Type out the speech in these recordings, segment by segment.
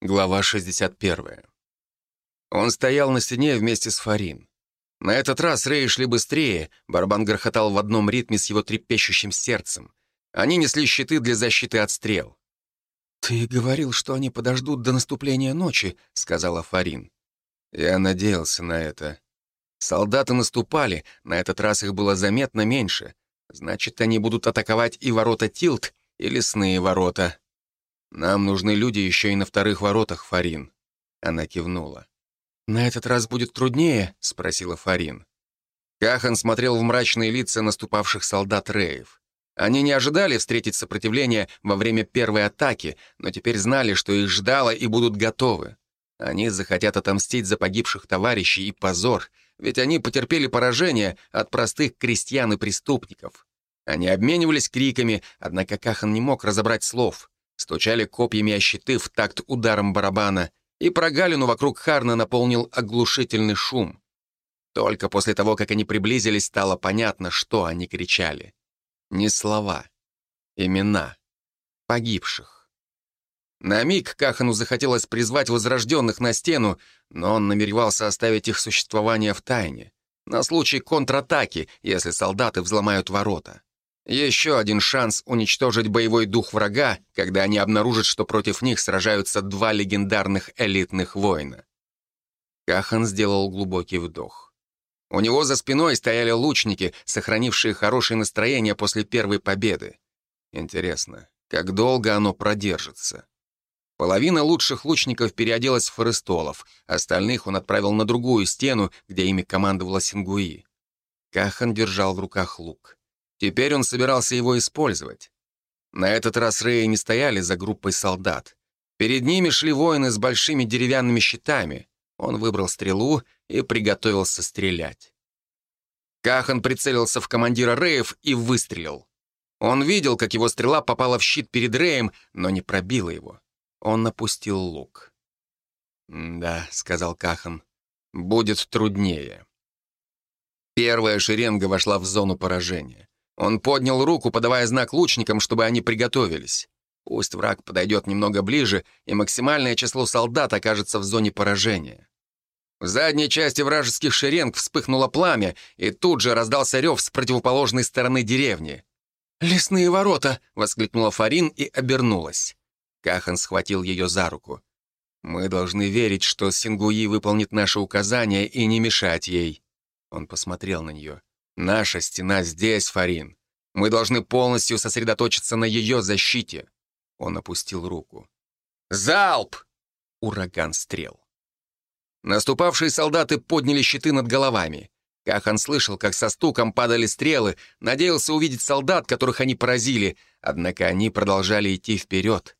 Глава 61. Он стоял на стене вместе с Фарин. На этот раз Рэй шли быстрее, барабан грохотал в одном ритме с его трепещущим сердцем. Они несли щиты для защиты от стрел. «Ты говорил, что они подождут до наступления ночи», — сказала Фарин. Я надеялся на это. Солдаты наступали, на этот раз их было заметно меньше. Значит, они будут атаковать и ворота Тилт, и лесные ворота. «Нам нужны люди еще и на вторых воротах, Фарин». Она кивнула. «На этот раз будет труднее?» — спросила Фарин. Кахан смотрел в мрачные лица наступавших солдат Реев. Они не ожидали встретить сопротивление во время первой атаки, но теперь знали, что их ждало и будут готовы. Они захотят отомстить за погибших товарищей и позор, ведь они потерпели поражение от простых крестьян и преступников. Они обменивались криками, однако Кахан не мог разобрать слов стучали копьями о щиты в такт ударом барабана, и прогалину вокруг Харна наполнил оглушительный шум. Только после того, как они приблизились, стало понятно, что они кричали. Не слова, имена погибших. На миг Кахану захотелось призвать возрожденных на стену, но он намеревался оставить их существование в тайне, на случай контратаки, если солдаты взломают ворота. Еще один шанс уничтожить боевой дух врага, когда они обнаружат, что против них сражаются два легендарных элитных воина. Кахан сделал глубокий вдох. У него за спиной стояли лучники, сохранившие хорошее настроение после первой победы. Интересно, как долго оно продержится? Половина лучших лучников переоделась в форестолов, остальных он отправил на другую стену, где ими командовала Сингуи. Кахан держал в руках лук. Теперь он собирался его использовать. На этот раз Реи не стояли за группой солдат. Перед ними шли воины с большими деревянными щитами. Он выбрал стрелу и приготовился стрелять. Кахан прицелился в командира Реев и выстрелил. Он видел, как его стрела попала в щит перед Реем, но не пробила его. Он напустил лук. «Да», — сказал Кахан, — «будет труднее». Первая шеренга вошла в зону поражения. Он поднял руку, подавая знак лучникам, чтобы они приготовились. Пусть враг подойдет немного ближе, и максимальное число солдат окажется в зоне поражения. В задней части вражеских шеренг вспыхнуло пламя, и тут же раздался рев с противоположной стороны деревни. «Лесные ворота!» — воскликнула Фарин и обернулась. Кахан схватил ее за руку. «Мы должны верить, что Сингуи выполнит наши указания и не мешать ей». Он посмотрел на нее. Наша стена здесь, Фарин. Мы должны полностью сосредоточиться на ее защите. Он опустил руку. Залп! Ураган стрел. Наступавшие солдаты подняли щиты над головами. Кахан слышал, как со стуком падали стрелы, надеялся увидеть солдат, которых они поразили, однако они продолжали идти вперед.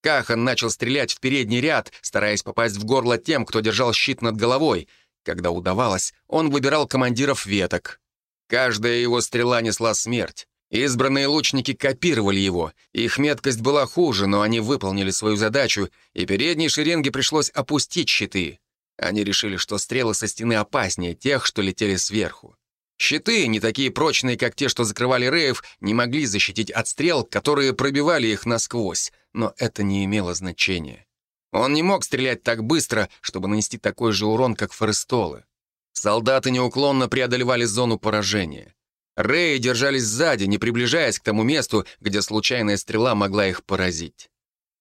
Кахан начал стрелять в передний ряд, стараясь попасть в горло тем, кто держал щит над головой. Когда удавалось, он выбирал командиров веток. Каждая его стрела несла смерть. Избранные лучники копировали его. Их меткость была хуже, но они выполнили свою задачу, и передней шеренге пришлось опустить щиты. Они решили, что стрелы со стены опаснее тех, что летели сверху. Щиты, не такие прочные, как те, что закрывали Реев, не могли защитить от стрел, которые пробивали их насквозь, но это не имело значения. Он не мог стрелять так быстро, чтобы нанести такой же урон, как Форестолы. Солдаты неуклонно преодолевали зону поражения. Реи держались сзади, не приближаясь к тому месту, где случайная стрела могла их поразить.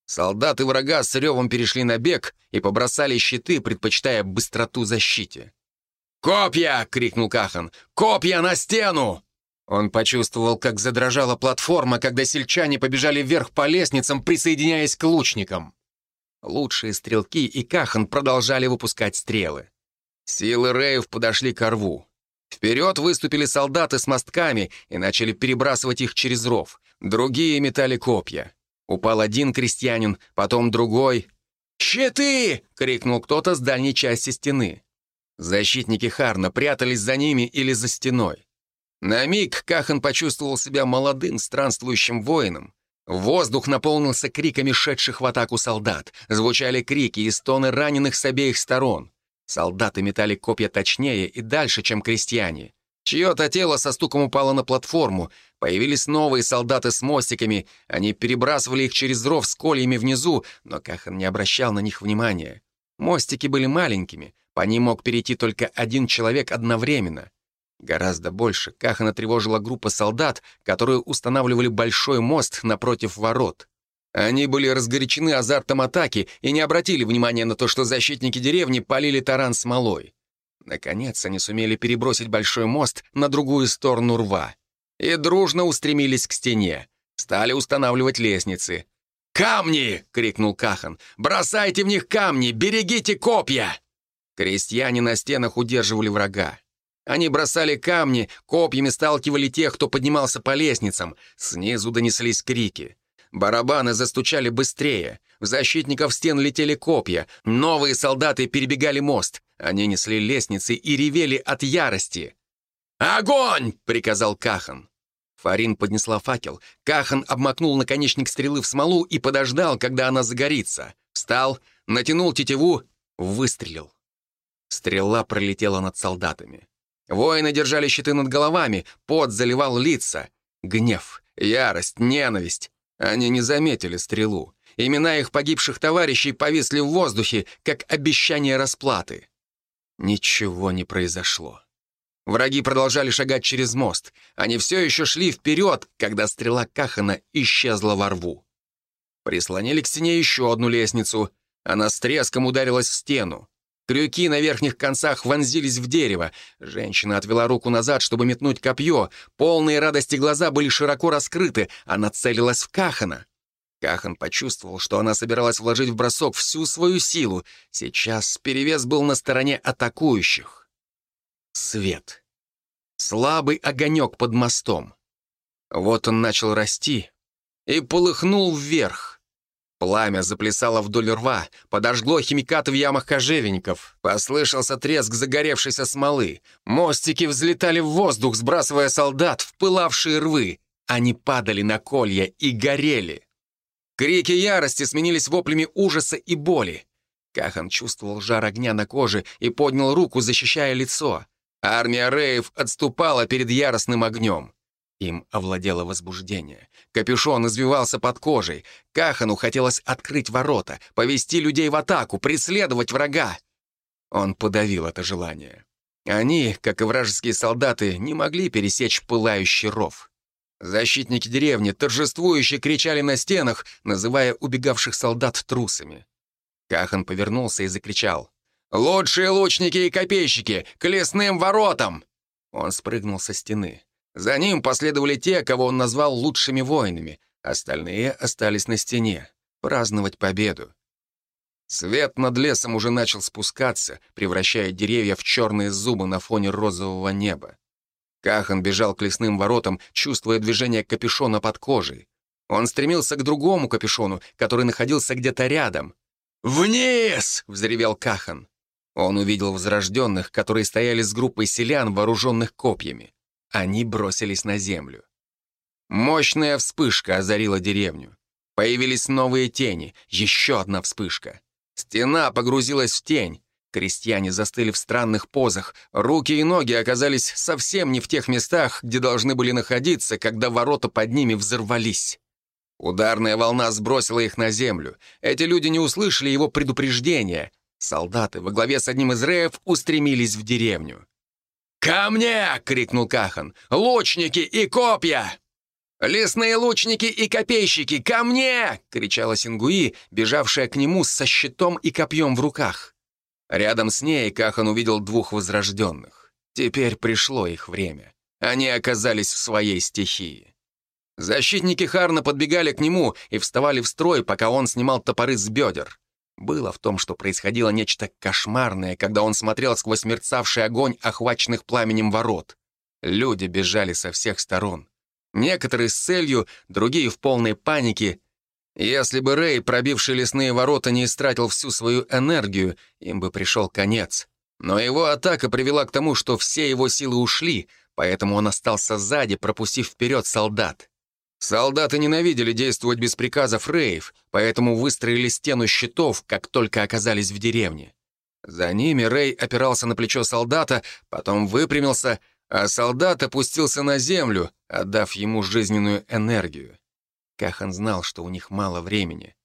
Солдаты врага с ревом перешли на бег и побросали щиты, предпочитая быстроту защите. «Копья!» — крикнул Кахан. «Копья на стену!» Он почувствовал, как задрожала платформа, когда сельчане побежали вверх по лестницам, присоединяясь к лучникам. Лучшие стрелки и Кахан продолжали выпускать стрелы. Силы Реев подошли к рву. Вперед выступили солдаты с мостками и начали перебрасывать их через ров. Другие метали копья. Упал один крестьянин, потом другой. «Щиты!» — крикнул кто-то с дальней части стены. Защитники Харна прятались за ними или за стеной. На миг Кахан почувствовал себя молодым странствующим воином. Воздух наполнился криками шедших в атаку солдат. Звучали крики и стоны раненых с обеих сторон. Солдаты метали копья точнее и дальше, чем крестьяне. Чье-то тело со стуком упало на платформу. Появились новые солдаты с мостиками. Они перебрасывали их через ров с кольями внизу, но Кахан не обращал на них внимания. Мостики были маленькими, по ним мог перейти только один человек одновременно. Гораздо больше Кахана тревожила группа солдат, которые устанавливали большой мост напротив ворот. Они были разгорячены азартом атаки и не обратили внимания на то, что защитники деревни полили таран смолой. Наконец они сумели перебросить большой мост на другую сторону рва. И дружно устремились к стене. Стали устанавливать лестницы. «Камни!» — крикнул Кахан. «Бросайте в них камни! Берегите копья!» Крестьяне на стенах удерживали врага. Они бросали камни, копьями сталкивали тех, кто поднимался по лестницам. Снизу донеслись крики. Барабаны застучали быстрее. В защитников стен летели копья. Новые солдаты перебегали мост. Они несли лестницы и ревели от ярости. «Огонь!» — приказал Кахан. Фарин поднесла факел. Кахан обмакнул наконечник стрелы в смолу и подождал, когда она загорится. Встал, натянул тетиву, выстрелил. Стрела пролетела над солдатами. Воины держали щиты над головами, пот заливал лица. Гнев, ярость, ненависть. Они не заметили стрелу. Имена их погибших товарищей повисли в воздухе, как обещание расплаты. Ничего не произошло. Враги продолжали шагать через мост. Они все еще шли вперед, когда стрела Кахана исчезла во рву. Прислонили к стене еще одну лестницу. Она с треском ударилась в стену. Крюки на верхних концах вонзились в дерево. Женщина отвела руку назад, чтобы метнуть копье. Полные радости глаза были широко раскрыты. Она целилась в Кахана. Кахан почувствовал, что она собиралась вложить в бросок всю свою силу. Сейчас перевес был на стороне атакующих. Свет. Слабый огонек под мостом. Вот он начал расти и полыхнул вверх. Пламя заплясало вдоль рва, подожгло химикаты в ямах кожевенников. Послышался треск загоревшейся смолы. Мостики взлетали в воздух, сбрасывая солдат в пылавшие рвы. Они падали на колья и горели. Крики ярости сменились воплями ужаса и боли. Кахан чувствовал жар огня на коже и поднял руку, защищая лицо. Армия Реев отступала перед яростным огнем. Им овладело возбуждение. Капюшон извивался под кожей. Кахану хотелось открыть ворота, повести людей в атаку, преследовать врага. Он подавил это желание. Они, как и вражеские солдаты, не могли пересечь пылающий ров. Защитники деревни торжествующе кричали на стенах, называя убегавших солдат трусами. Кахан повернулся и закричал. «Лучшие лучники и копейщики! К лесным воротам!» Он спрыгнул со стены. За ним последовали те, кого он назвал лучшими воинами. Остальные остались на стене, праздновать победу. Свет над лесом уже начал спускаться, превращая деревья в черные зубы на фоне розового неба. Кахан бежал к лесным воротам, чувствуя движение капюшона под кожей. Он стремился к другому капюшону, который находился где-то рядом. «Вниз!» — взревел Кахан. Он увидел возрожденных, которые стояли с группой селян, вооруженных копьями. Они бросились на землю. Мощная вспышка озарила деревню. Появились новые тени, еще одна вспышка. Стена погрузилась в тень. Крестьяне застыли в странных позах, руки и ноги оказались совсем не в тех местах, где должны были находиться, когда ворота под ними взорвались. Ударная волна сбросила их на землю. Эти люди не услышали его предупреждения. Солдаты во главе с одним из реев устремились в деревню. «Ко мне!» — крикнул Кахан. «Лучники и копья!» «Лесные лучники и копейщики, ко мне!» — кричала Сингуи, бежавшая к нему со щитом и копьем в руках. Рядом с ней Кахан увидел двух возрожденных. Теперь пришло их время. Они оказались в своей стихии. Защитники Харна подбегали к нему и вставали в строй, пока он снимал топоры с бедер. Было в том, что происходило нечто кошмарное, когда он смотрел сквозь мерцавший огонь охваченных пламенем ворот. Люди бежали со всех сторон. Некоторые с целью, другие в полной панике, если бы Рэй, пробивший лесные ворота, не истратил всю свою энергию, им бы пришел конец. Но его атака привела к тому, что все его силы ушли, поэтому он остался сзади, пропустив вперед солдат. Солдаты ненавидели действовать без приказов Рейв, поэтому выстроили стену щитов, как только оказались в деревне. За ними Рэй опирался на плечо солдата, потом выпрямился, а солдат опустился на землю, отдав ему жизненную энергию. Кахан знал, что у них мало времени.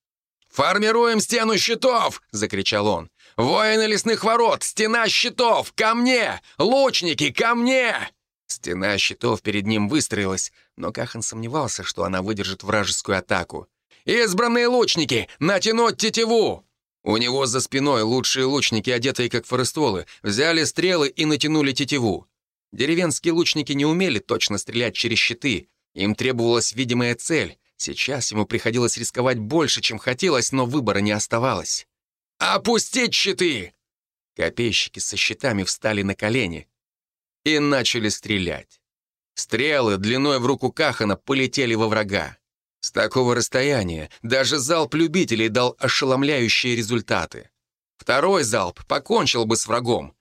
«Формируем стену щитов!» — закричал он. «Воины лесных ворот! Стена щитов! Ко мне! Лучники, ко мне!» Стена щитов перед ним выстроилась, но Кахан сомневался, что она выдержит вражескую атаку. «Избранные лучники! Натянуть тетиву!» У него за спиной лучшие лучники, одетые как форестолы, взяли стрелы и натянули тетиву. Деревенские лучники не умели точно стрелять через щиты. Им требовалась видимая цель. Сейчас ему приходилось рисковать больше, чем хотелось, но выбора не оставалось. «Опустить щиты!» Копейщики со щитами встали на колени и начали стрелять. Стрелы длиной в руку Кахана полетели во врага. С такого расстояния даже залп любителей дал ошеломляющие результаты. Второй залп покончил бы с врагом.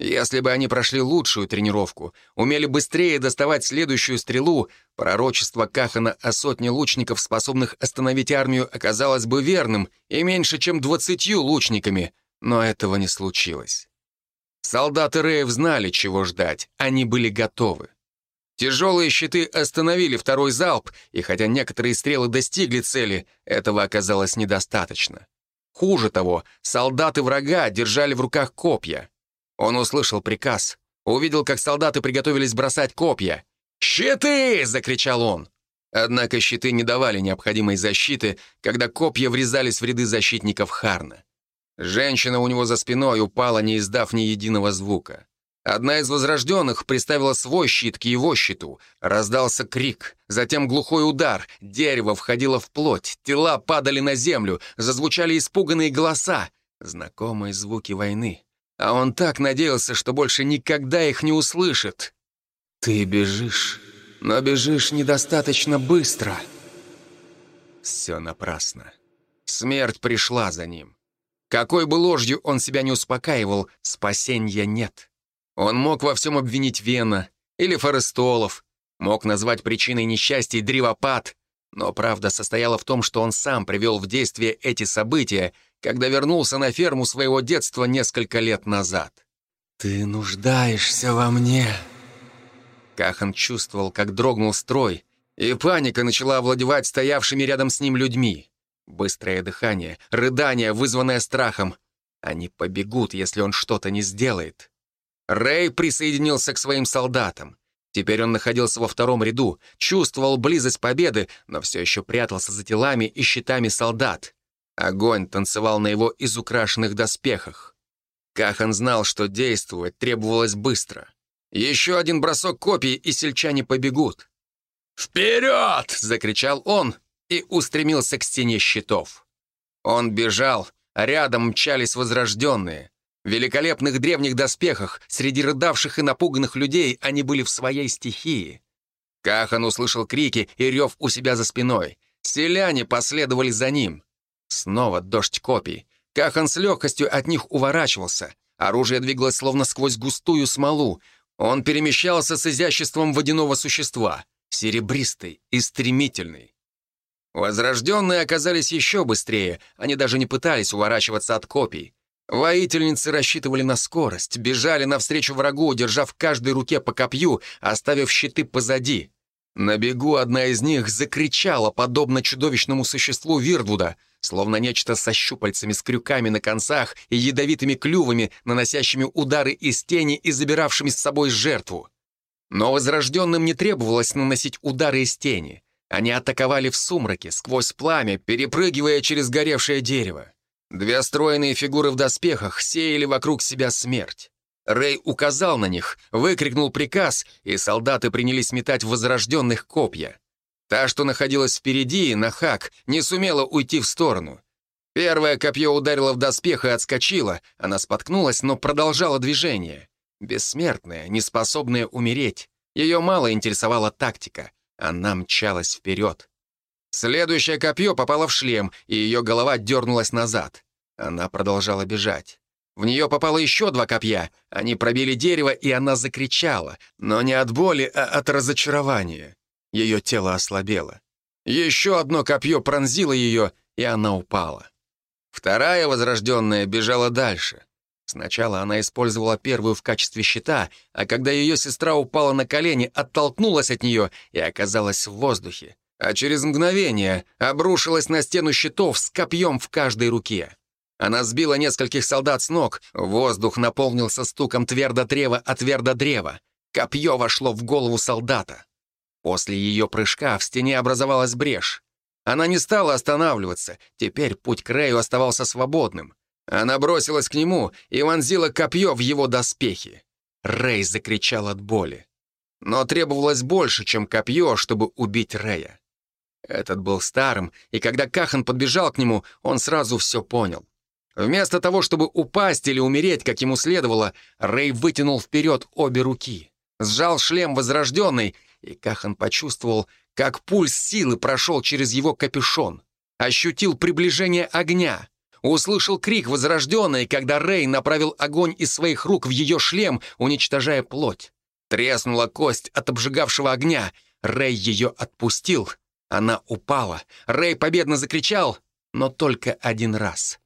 Если бы они прошли лучшую тренировку, умели быстрее доставать следующую стрелу, пророчество Кахана о сотне лучников, способных остановить армию, оказалось бы верным и меньше, чем двадцатью лучниками, но этого не случилось. Солдаты Реев знали, чего ждать, они были готовы. Тяжелые щиты остановили второй залп, и хотя некоторые стрелы достигли цели, этого оказалось недостаточно. Хуже того, солдаты врага держали в руках копья. Он услышал приказ, увидел, как солдаты приготовились бросать копья. «Щиты!» — закричал он. Однако щиты не давали необходимой защиты, когда копья врезались в ряды защитников Харна. Женщина у него за спиной упала, не издав ни единого звука. Одна из возрожденных приставила свой щит к его щиту. Раздался крик, затем глухой удар, дерево входило в плоть, тела падали на землю, зазвучали испуганные голоса, знакомые звуки войны. А он так надеялся, что больше никогда их не услышит. «Ты бежишь, но бежишь недостаточно быстро». Все напрасно. Смерть пришла за ним. Какой бы ложью он себя не успокаивал, спасения нет. Он мог во всем обвинить Вена или Форестолов, мог назвать причиной несчастья древопад, но правда состояла в том, что он сам привел в действие эти события, когда вернулся на ферму своего детства несколько лет назад. «Ты нуждаешься во мне!» Кахан чувствовал, как дрогнул строй, и паника начала овладевать стоявшими рядом с ним людьми. Быстрое дыхание, рыдание, вызванное страхом. Они побегут, если он что-то не сделает. Рэй присоединился к своим солдатам. Теперь он находился во втором ряду, чувствовал близость победы, но все еще прятался за телами и щитами солдат. Огонь танцевал на его изукрашенных доспехах. Кахан знал, что действовать требовалось быстро. Еще один бросок копий, и сельчане побегут. «Вперед!» — закричал он и устремился к стене щитов. Он бежал, а рядом мчались возрожденные. В великолепных древних доспехах, среди рыдавших и напуганных людей, они были в своей стихии. Кахан услышал крики и рев у себя за спиной. Селяне последовали за ним. Снова дождь копий. Кахан с легкостью от них уворачивался. Оружие двигалось словно сквозь густую смолу. Он перемещался с изяществом водяного существа, серебристый и стремительный. Возрожденные оказались еще быстрее, они даже не пытались уворачиваться от копий. Воительницы рассчитывали на скорость, бежали навстречу врагу, держав в каждой руке по копью, оставив щиты позади. На бегу одна из них закричала, подобно чудовищному существу Вирдвуда, словно нечто со щупальцами с крюками на концах и ядовитыми клювами, наносящими удары из тени и забиравшими с собой жертву. Но возрожденным не требовалось наносить удары из тени. Они атаковали в сумраке, сквозь пламя, перепрыгивая через горевшее дерево. Две стройные фигуры в доспехах сеяли вокруг себя смерть. Рэй указал на них, выкрикнул приказ, и солдаты принялись метать возрожденных копья. Та, что находилась впереди, на хак, не сумела уйти в сторону. Первое копье ударило в доспех и отскочило, она споткнулась, но продолжала движение. Бессмертная, неспособная умереть. Ее мало интересовала тактика. Она мчалась вперед. Следующее копье попало в шлем, и ее голова дернулась назад. Она продолжала бежать. В нее попало еще два копья. Они пробили дерево, и она закричала. Но не от боли, а от разочарования. Ее тело ослабело. Еще одно копье пронзило ее, и она упала. Вторая возрожденная бежала дальше. Сначала она использовала первую в качестве щита, а когда ее сестра упала на колени, оттолкнулась от нее и оказалась в воздухе. А через мгновение обрушилась на стену щитов с копьем в каждой руке. Она сбила нескольких солдат с ног, воздух наполнился стуком твердо-древа от твердо-древа. Копье вошло в голову солдата. После ее прыжка в стене образовалась брешь. Она не стала останавливаться, теперь путь к Рэю оставался свободным. Она бросилась к нему и вонзила копье в его доспехи. Рэй закричал от боли. Но требовалось больше, чем копье, чтобы убить Рэя. Этот был старым, и когда Кахан подбежал к нему, он сразу все понял. Вместо того, чтобы упасть или умереть, как ему следовало, Рэй вытянул вперед обе руки, сжал шлем возрожденный, и Кахан почувствовал, как пульс силы прошел через его капюшон, ощутил приближение огня, услышал крик возрожденной, когда Рэй направил огонь из своих рук в ее шлем, уничтожая плоть. Треснула кость от обжигавшего огня. Рэй ее отпустил. Она упала. Рэй победно закричал, но только один раз.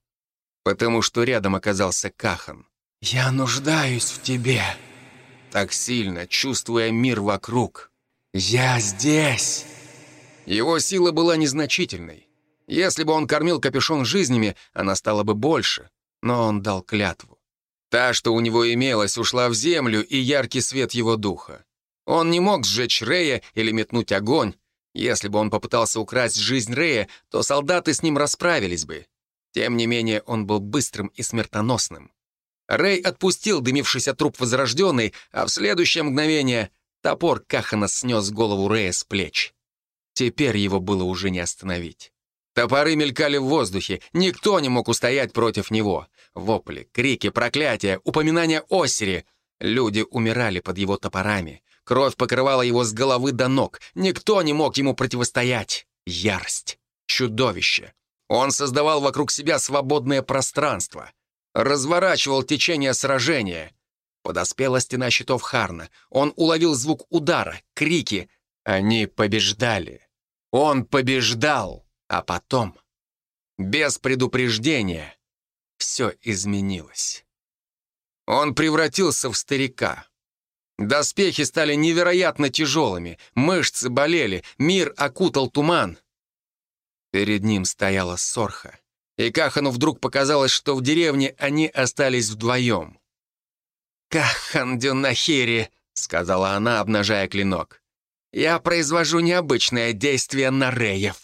Потому что рядом оказался Кахан. «Я нуждаюсь в тебе», так сильно, чувствуя мир вокруг. «Я здесь!» Его сила была незначительной. Если бы он кормил капюшон жизнями, она стала бы больше. Но он дал клятву. Та, что у него имелась, ушла в землю и яркий свет его духа. Он не мог сжечь Рея или метнуть огонь. Если бы он попытался украсть жизнь Рея, то солдаты с ним расправились бы. Тем не менее, он был быстрым и смертоносным. Рэй отпустил дымившийся труп возрожденный, а в следующее мгновение топор Кахана снес голову Рэя с плеч. Теперь его было уже не остановить. Топоры мелькали в воздухе, никто не мог устоять против него. Вопли, крики, проклятия, упоминания Осири. Люди умирали под его топорами. Кровь покрывала его с головы до ног. Никто не мог ему противостоять. Ярость. Чудовище. Он создавал вокруг себя свободное пространство. Разворачивал течение сражения. Подоспела стена щитов Харна. Он уловил звук удара, крики. Они побеждали. Он побеждал. А потом, без предупреждения, все изменилось. Он превратился в старика. Доспехи стали невероятно тяжелыми, мышцы болели, мир окутал туман. Перед ним стояла Сорха, и Кахану вдруг показалось, что в деревне они остались вдвоем. «Кахан Дюнахири», — сказала она, обнажая клинок, — «я произвожу необычное действие на Реев».